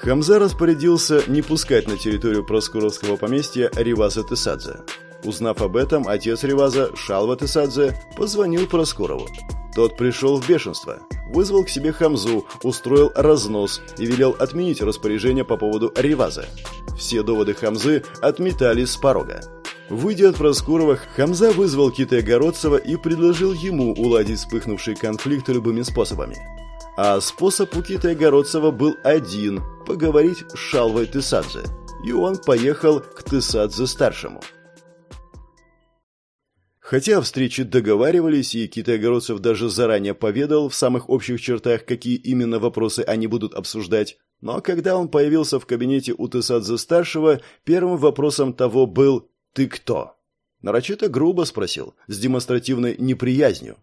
Хамза распорядился не пускать на территорию Проскуровского поместья Риваза Тесадзе. Узнав об этом, отец Риваза, Шалва Тесадзе, позвонил Проскурову. Тот пришел в бешенство, вызвал к себе Хамзу, устроил разнос и велел отменить распоряжение по поводу Риваза. Все доводы Хамзы отметались с порога. Выйдя от Проскурова, Хамза вызвал Китая Городцева и предложил ему уладить вспыхнувший конфликт любыми способами. А способ у Китая Городцева был один – поговорить с Шалвой Тысадзе. И он поехал к Тысадзе-старшему. Хотя встречи договаривались, и Китай-Городцев даже заранее поведал в самых общих чертах, какие именно вопросы они будут обсуждать, но когда он появился в кабинете у Тесадзе-старшего, первым вопросом того был «Ты кто?». Нарочито грубо спросил, с демонстративной неприязнью.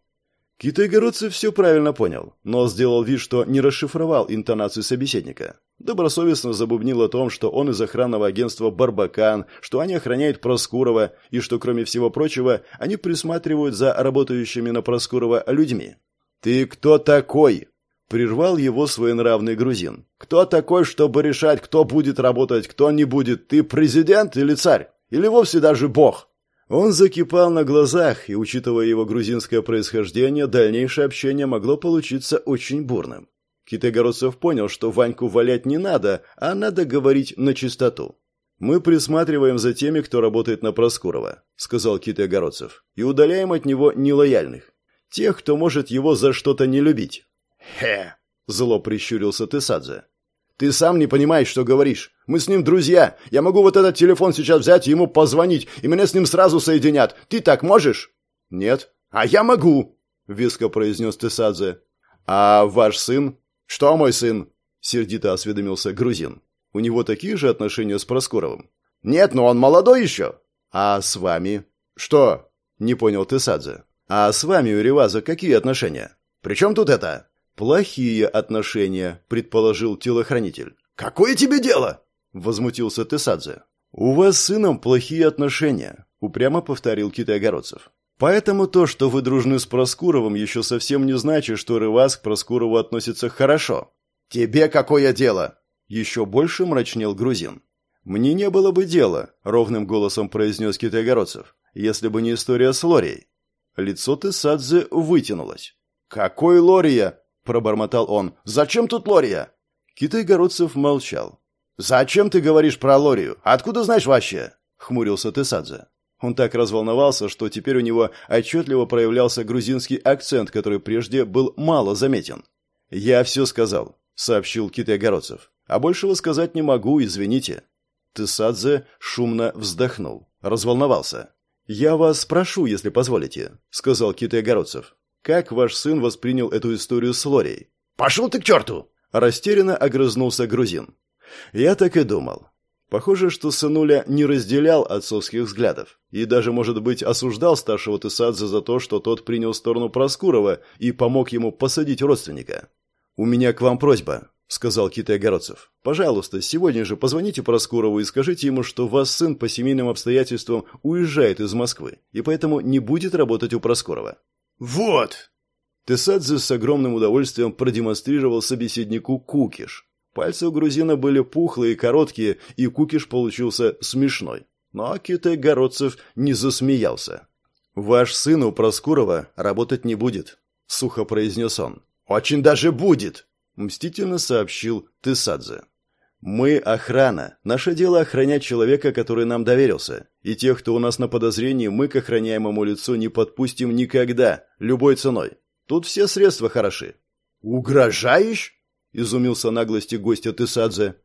Китай-городцев все правильно понял, но сделал вид, что не расшифровал интонацию собеседника. Добросовестно забубнил о том, что он из охранного агентства «Барбакан», что они охраняют Проскурова и что, кроме всего прочего, они присматривают за работающими на Проскурова людьми. «Ты кто такой?» – прервал его своенравный грузин. «Кто такой, чтобы решать, кто будет работать, кто не будет? Ты президент или царь? Или вовсе даже бог?» Он закипал на глазах, и, учитывая его грузинское происхождение, дальнейшее общение могло получиться очень бурным. Китайгородцев понял, что Ваньку валять не надо, а надо говорить на чистоту. «Мы присматриваем за теми, кто работает на Проскурова», — сказал Китайгородцев, «и удаляем от него нелояльных. Тех, кто может его за что-то не любить. «Хе!» — зло прищурился Тесадзе. «Ты сам не понимаешь, что говоришь. Мы с ним друзья. Я могу вот этот телефон сейчас взять и ему позвонить, и меня с ним сразу соединят. Ты так можешь?» «Нет». «А я могу!» — веско произнес Тесадзе. «А ваш сын?» «Что мой сын?» — сердито осведомился грузин. «У него такие же отношения с Проскоровым?» «Нет, но он молодой еще». «А с вами?» «Что?» — не понял Тесадзе. «А с вами у какие отношения?» «При чем тут это?» «Плохие отношения», — предположил телохранитель. «Какое тебе дело?» — возмутился Тесадзе. «У вас с сыном плохие отношения», — упрямо повторил Китай-Огородцев. «Поэтому то, что вы дружны с Проскуровым, еще совсем не значит, что Рывас к Проскурову относится хорошо». «Тебе какое дело?» — еще больше мрачнел грузин. «Мне не было бы дела», — ровным голосом произнес Китай-Огородцев, «если бы не история с Лорией». Лицо Тесадзе вытянулось. «Какой Лория?» — пробормотал он. «Зачем тут Лория?» Китай-Городцев молчал. «Зачем ты говоришь про Лорию? Откуда знаешь вообще?» — хмурился Тесадзе. Он так разволновался, что теперь у него отчетливо проявлялся грузинский акцент, который прежде был мало заметен. «Я все сказал», — сообщил Китай-Городцев. «А большего сказать не могу, извините». Тесадзе шумно вздохнул, разволновался. «Я вас спрошу, если позволите», — сказал Китай-Городцев. «Как ваш сын воспринял эту историю с Лорией?» «Пошел ты к черту!» Растерянно огрызнулся грузин. Я так и думал. Похоже, что сынуля не разделял отцовских взглядов и даже, может быть, осуждал старшего Тесадзе за то, что тот принял сторону Проскурова и помог ему посадить родственника. «У меня к вам просьба», — сказал Китай-Огородцев. «Пожалуйста, сегодня же позвоните Проскурову и скажите ему, что ваш сын по семейным обстоятельствам уезжает из Москвы и поэтому не будет работать у Проскурова». «Вот!» Тесадзе с огромным удовольствием продемонстрировал собеседнику кукиш. Пальцы у грузина были пухлые и короткие, и кукиш получился смешной. Но Китай-Городцев не засмеялся. «Ваш сын у Проскурова работать не будет», — сухо произнес он. «Очень даже будет», — мстительно сообщил Тесадзе. «Мы охрана. Наше дело охранять человека, который нам доверился. И тех, кто у нас на подозрении, мы к охраняемому лицу не подпустим никогда, любой ценой. Тут все средства хороши». «Угрожаешь?» — изумился наглости гостя Тесадзе.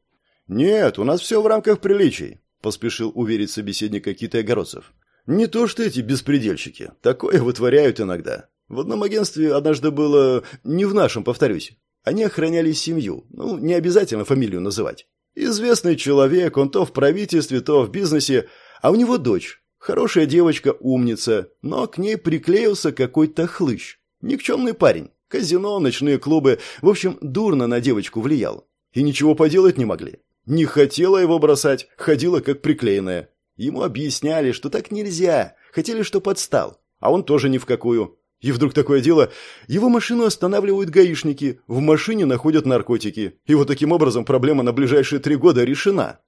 «Нет, у нас все в рамках приличий», — поспешил уверить собеседника Китай-Огородцев. «Не то что эти беспредельщики. Такое вытворяют иногда. В одном агентстве однажды было... Не в нашем, повторюсь. Они охраняли семью. Ну, не обязательно фамилию называть. Известный человек, он то в правительстве, то в бизнесе, а у него дочь. Хорошая девочка, умница, но к ней приклеился какой-то хлыщ. Никчемный парень. Казино, ночные клубы. В общем, дурно на девочку влиял. И ничего поделать не могли. Не хотела его бросать, ходила как приклеенная. Ему объясняли, что так нельзя. Хотели, что подстал. А он тоже ни в какую. И вдруг такое дело, его машину останавливают гаишники, в машине находят наркотики. И вот таким образом проблема на ближайшие три года решена.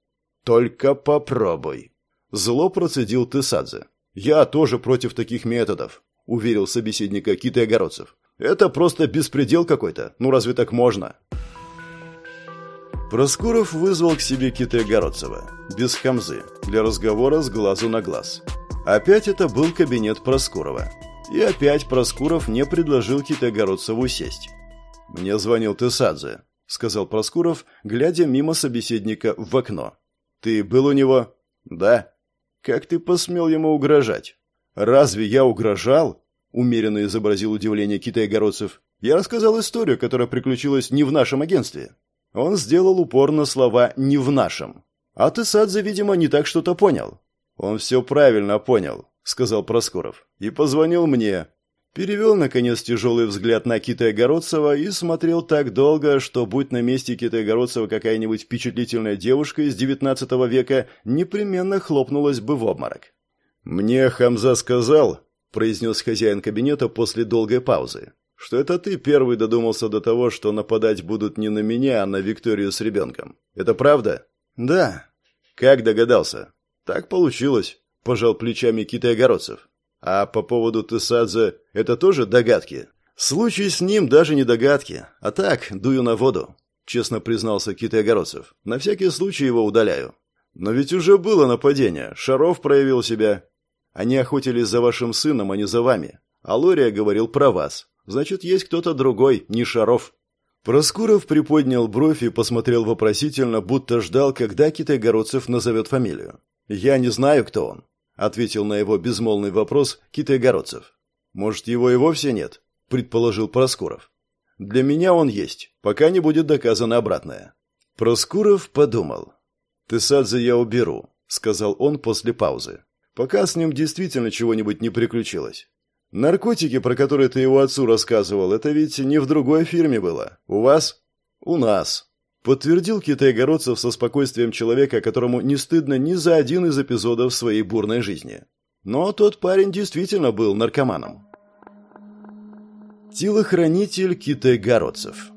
Только попробуй. Зло процедил Тесадзе. Я тоже против таких методов, уверил собеседника Китай Огородцев. Это просто беспредел какой-то. Ну разве так можно? Проскуров вызвал к себе Китай Городцева, без хамзы, для разговора с глазу на глаз. Опять это был кабинет Проскурова. И опять Проскуров не предложил Китай-Городцеву сесть. «Мне звонил Тесадзе», — сказал Проскуров, глядя мимо собеседника в окно. «Ты был у него?» «Да». «Как ты посмел ему угрожать?» «Разве я угрожал?» Умеренно изобразил удивление Китай-Городцев. «Я рассказал историю, которая приключилась не в нашем агентстве». Он сделал упор на слова «не в нашем». А ты, Садзе, видимо, не так что-то понял. «Он все правильно понял», — сказал Проскуров. «И позвонил мне». Перевел, наконец, тяжелый взгляд на Китая-Городцева и смотрел так долго, что, будь на месте Китая-Городцева какая-нибудь впечатлительная девушка из XIX века, непременно хлопнулась бы в обморок. «Мне Хамза сказал», — произнес хозяин кабинета после долгой паузы, «что это ты первый додумался до того, что нападать будут не на меня, а на Викторию с ребенком. Это правда?» «Да». «Как догадался?» «Так получилось», — пожал плечами Китай-Огородцев. «А по поводу Тесадзе это тоже догадки?» «Случай с ним даже не догадки, а так, дую на воду», — честно признался Китай-Огородцев. «На всякий случай его удаляю». «Но ведь уже было нападение. Шаров проявил себя. Они охотились за вашим сыном, а не за вами. А Лория говорил про вас. Значит, есть кто-то другой, не Шаров». Проскуров приподнял бровь и посмотрел вопросительно, будто ждал, когда Китай-Городцев назовет фамилию. «Я не знаю, кто он», — ответил на его безмолвный вопрос Китай-Городцев. «Может, его и вовсе нет?» — предположил Проскуров. «Для меня он есть, пока не будет доказано обратное». Проскуров подумал. «Тесадзе я уберу», — сказал он после паузы. «Пока с ним действительно чего-нибудь не приключилось. Наркотики, про которые ты его отцу рассказывал, это ведь не в другой фирме было. У вас? У нас. Подтвердил Китай-Городцев со спокойствием человека, которому не стыдно ни за один из эпизодов своей бурной жизни. Но тот парень действительно был наркоманом. Телохранитель Китай-Городцев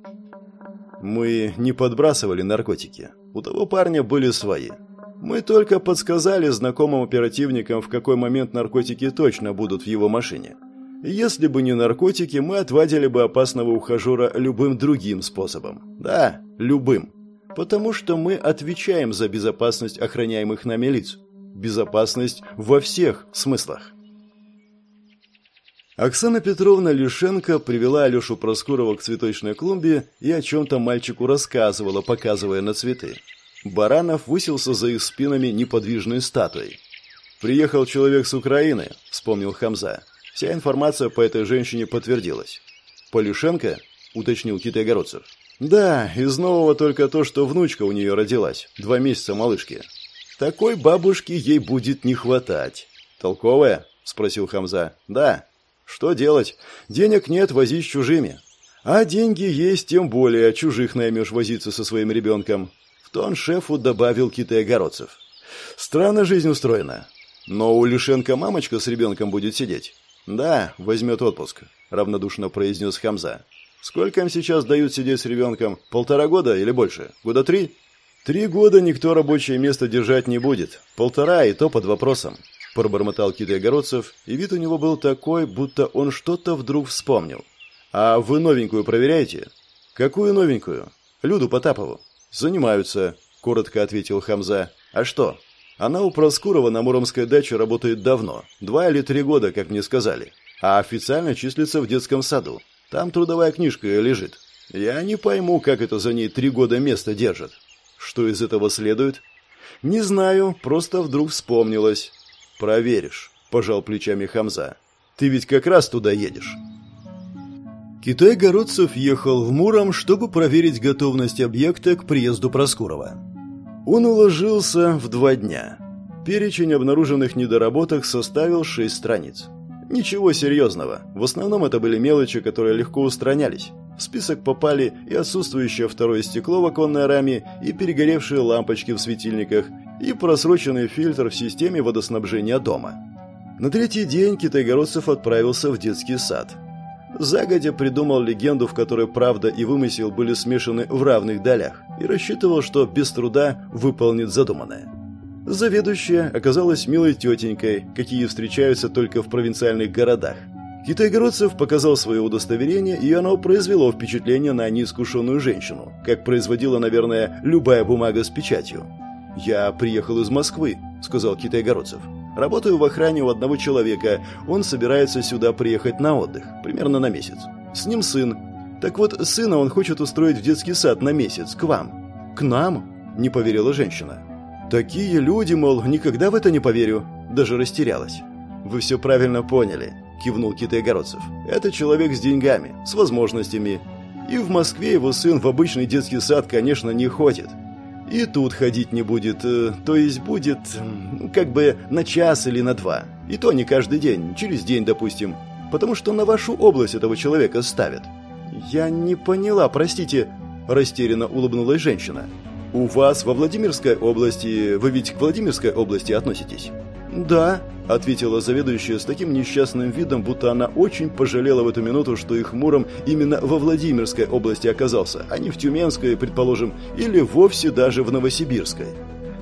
Мы не подбрасывали наркотики. У того парня были свои. Мы только подсказали знакомым оперативникам, в какой момент наркотики точно будут в его машине. Если бы не наркотики, мы отвадили бы опасного ухажера любым другим способом. Да, любым. Потому что мы отвечаем за безопасность охраняемых нами лиц. Безопасность во всех смыслах. Оксана Петровна Лишенко привела Алешу Проскурова к цветочной клумбе и о чем-то мальчику рассказывала, показывая на цветы. Баранов высился за их спинами неподвижной статуей. «Приехал человек с Украины», — вспомнил Хамза. Вся информация по этой женщине подтвердилась. «Полюшенко?» — уточнил Китай-Городцев. «Да, из нового только то, что внучка у нее родилась. Два месяца малышки. Такой бабушки ей будет не хватать». «Толковая?» — спросил Хамза. «Да». «Что делать? Денег нет, возить с чужими». «А деньги есть, тем более чужих наймешь возиться со своим ребенком тон шефу добавил Китай-Огородцев. «Странно жизнь устроена. Но у Лишенко мамочка с ребенком будет сидеть». «Да, возьмет отпуск», — равнодушно произнес Хамза. «Сколько им сейчас дают сидеть с ребенком? Полтора года или больше? Года три?» «Три года никто рабочее место держать не будет. Полтора и то под вопросом», — пробормотал Китай-Огородцев, и вид у него был такой, будто он что-то вдруг вспомнил. «А вы новенькую проверяете?» «Какую новенькую?» «Люду Потапову». «Занимаются», — коротко ответил Хамза. «А что?» «Она у Проскурова на Муромской даче работает давно. Два или три года, как мне сказали. А официально числится в детском саду. Там трудовая книжка лежит. Я не пойму, как это за ней три года место держат. Что из этого следует?» «Не знаю, просто вдруг вспомнилось». «Проверишь», — пожал плечами Хамза. «Ты ведь как раз туда едешь». Китай-Городцев ехал в Муром, чтобы проверить готовность объекта к приезду Проскурова. Он уложился в два дня. Перечень обнаруженных недоработок составил шесть страниц. Ничего серьезного. В основном это были мелочи, которые легко устранялись. В список попали и отсутствующее второе стекло в оконной раме, и перегоревшие лампочки в светильниках, и просроченный фильтр в системе водоснабжения дома. На третий день Китайгородцев отправился в детский сад – Загодя придумал легенду, в которой правда и вымысел были смешаны в равных долях, и рассчитывал, что без труда выполнит задуманное. Заведующая оказалась милой тетенькой, какие встречаются только в провинциальных городах. Китайгородцев показал свое удостоверение, и оно произвело впечатление на неискушенную женщину, как производила, наверное, любая бумага с печатью. «Я приехал из Москвы», — сказал Китайгородцев. Работаю в охране у одного человека. Он собирается сюда приехать на отдых, примерно на месяц. С ним сын. Так вот, сына он хочет устроить в детский сад на месяц, к вам. К нам? Не поверила женщина. Такие люди, мол, никогда в это не поверю. Даже растерялась. Вы все правильно поняли, кивнул Китай-Городцев. Это человек с деньгами, с возможностями. И в Москве его сын в обычный детский сад, конечно, не ходит. И тут ходить не будет, э, то есть будет как бы на час или на два. И то не каждый день, через день, допустим. Потому что на вашу область этого человека ставят. Я не поняла, простите, растерянно улыбнулась женщина. У вас во Владимирской области, вы ведь к Владимирской области относитесь? «Да», — ответила заведующая с таким несчастным видом, будто она очень пожалела в эту минуту, что их Муром именно во Владимирской области оказался, а не в Тюменской, предположим, или вовсе даже в Новосибирской.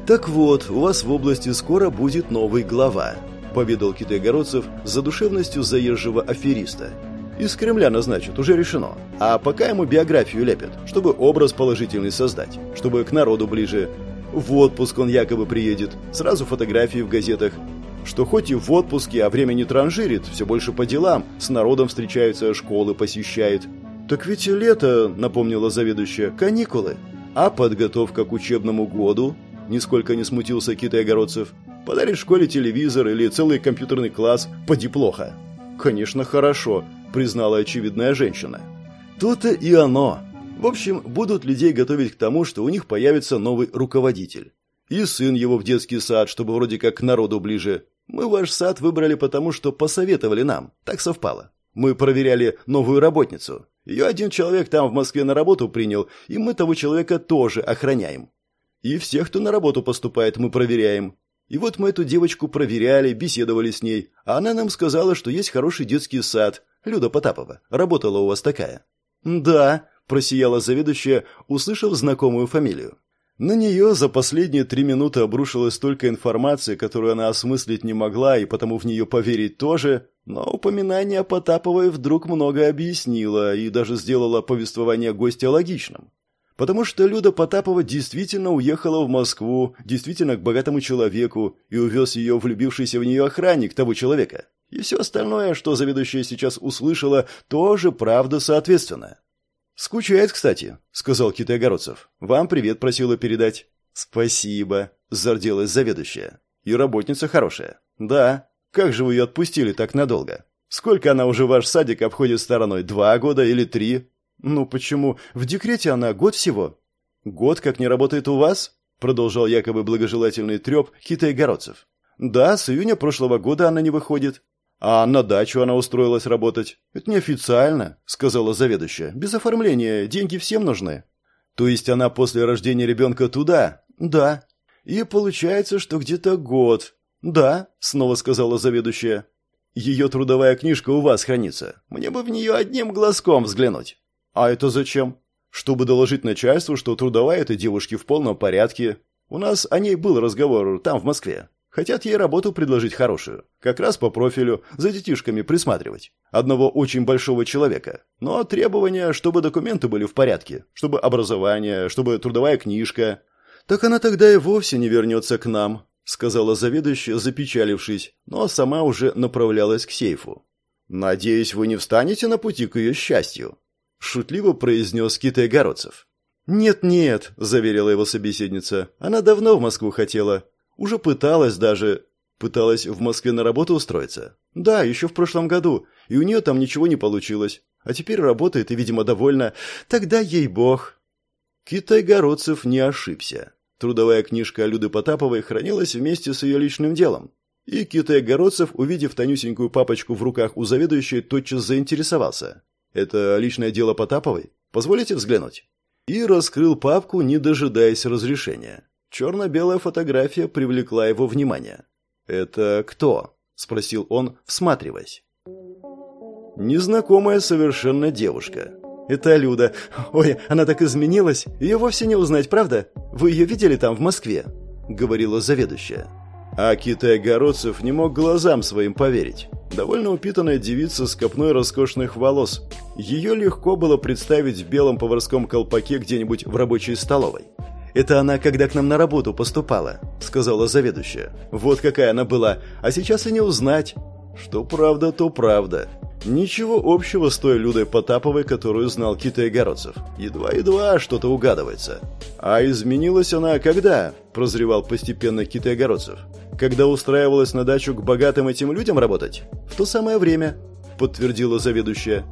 «Так вот, у вас в области скоро будет новый глава», — поведал Китай-Городцев с задушевностью заезжего афериста. «Из Кремля назначат, уже решено. А пока ему биографию лепят, чтобы образ положительный создать, чтобы к народу ближе, в отпуск он якобы приедет. Сразу фотографии в газетах. что хоть и в отпуске, а время не транжирит, все больше по делам, с народом встречается, школы посещает. «Так ведь и лето», — напомнила заведующая, — «каникулы». «А подготовка к учебному году?» — нисколько не смутился Китай Огородцев. «Подарить школе телевизор или целый компьютерный класс? Поди плохо». «Конечно, хорошо», — признала очевидная женщина. «То-то и оно. В общем, будут людей готовить к тому, что у них появится новый руководитель. И сын его в детский сад, чтобы вроде как к народу ближе. Мы ваш сад выбрали потому, что посоветовали нам. Так совпало. Мы проверяли новую работницу. Ее один человек там в Москве на работу принял, и мы того человека тоже охраняем. И всех, кто на работу поступает, мы проверяем. И вот мы эту девочку проверяли, беседовали с ней, а она нам сказала, что есть хороший детский сад. Люда Потапова. Работала у вас такая. «Да», – просияла заведующая, услышав знакомую фамилию. На нее за последние три минуты обрушилась столько информации, которую она осмыслить не могла и потому в нее поверить тоже, но упоминание Потаповой вдруг многое объяснило и даже сделало повествование гостя логичным. Потому что Люда Потапова действительно уехала в Москву, действительно к богатому человеку, и увез ее влюбившийся в нее охранник того человека. И все остальное, что заведующая сейчас услышала, тоже правда соответственно. «Скучает, кстати», — сказал Китай Огородцев. «Вам привет просила передать». «Спасибо», — зарделась заведующая. «И работница хорошая». «Да. Как же вы ее отпустили так надолго? Сколько она уже ваш садик обходит стороной? Два года или три?» «Ну почему? В декрете она год всего». «Год как не работает у вас?» — продолжал якобы благожелательный треп Китай Огородцев. «Да, с июня прошлого года она не выходит. А на дачу она устроилась работать. Это неофициально, сказала заведующая. Без оформления, деньги всем нужны. То есть она после рождения ребенка туда? Да. И получается, что где-то год. Да, снова сказала заведующая. Ее трудовая книжка у вас хранится. Мне бы в нее одним глазком взглянуть. А это зачем? Чтобы доложить начальству, что трудовая этой девушки в полном порядке. У нас о ней был разговор там, в Москве. Хотят ей работу предложить хорошую. Как раз по профилю, за детишками присматривать. Одного очень большого человека. Но требования, чтобы документы были в порядке, чтобы образование, чтобы трудовая книжка. Так она тогда и вовсе не вернется к нам, сказала заведующая, запечалившись, но сама уже направлялась к сейфу. «Надеюсь, вы не встанете на пути к ее счастью», — шутливо произнес Китай Городцев. «Нет-нет», — заверила его собеседница, — «она давно в Москву хотела. Уже пыталась даже... Пыталась в Москве на работу устроиться. Да, еще в прошлом году. И у нее там ничего не получилось. А теперь работает и, видимо, довольна. Тогда ей бог. Китай-городцев не ошибся. Трудовая книжка Люды Потаповой хранилась вместе с ее личным делом. И Китай-городцев, увидев тонюсенькую папочку в руках у заведующей, тотчас заинтересовался. «Это личное дело Потаповой? Позволите взглянуть?» И раскрыл папку, не дожидаясь разрешения. Черно-белая фотография привлекла его внимание. «Это кто?» – спросил он, всматриваясь. Незнакомая совершенно девушка. «Это Люда. Ой, она так изменилась. Ее вовсе не узнать, правда? Вы ее видели там, в Москве?» – говорила заведующая. А Китай-Городцев не мог глазам своим поверить. Довольно упитанная девица с копной роскошных волос. Ее легко было представить в белом поварском колпаке где-нибудь в рабочей столовой. Это она, когда к нам на работу поступала», — сказала заведующая. «Вот какая она была, а сейчас и не узнать». Что правда, то правда. Ничего общего с той Людой Потаповой, которую знал Китай Городцев. Едва-едва что-то угадывается. А изменилась она когда? Прозревал постепенно Китай Городцев. Когда устраивалась на дачу к богатым этим людям работать? В то самое время, подтвердила заведующая.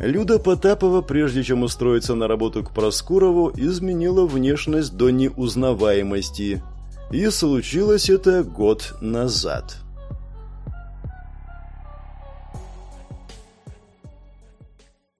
Люда Потапова, прежде чем устроиться на работу к Проскурову, изменила внешность до неузнаваемости. И случилось это год назад.